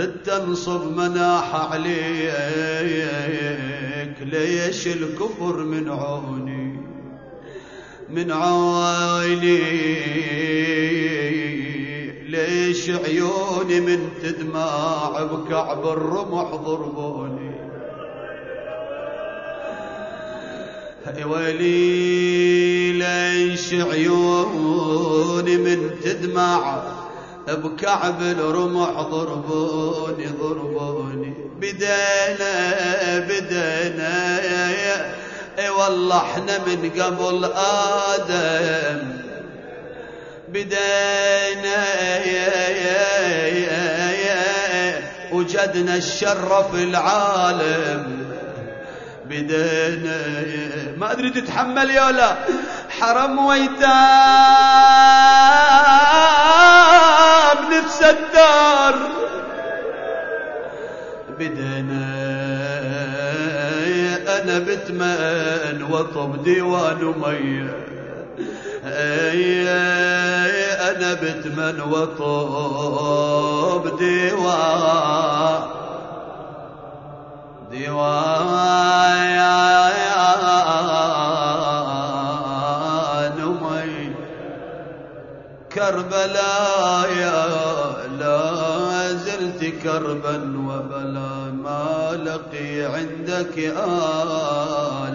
ردت انصب مناح عليك. ليش الكفر من عوني؟ من عيني ليش عيوني من تدمع بكعب الرمح ضربوني؟ ويلي ليش عيوني من تدمع بكعب الرمح ضربوني ضربوني. بدينا بدينا اي والله إحنا من قبل آدم. بدينا وجدنا الشر في العالم. بدينا ما أدري تتحمل يا لا. حرم ويتام. الدار. بدينا أنا بتمن وطب ديوان مية أنا بتمن وطب ديوان ديوان. كربلاء يا لا زلت كربا وبلا ما لقي عندك آل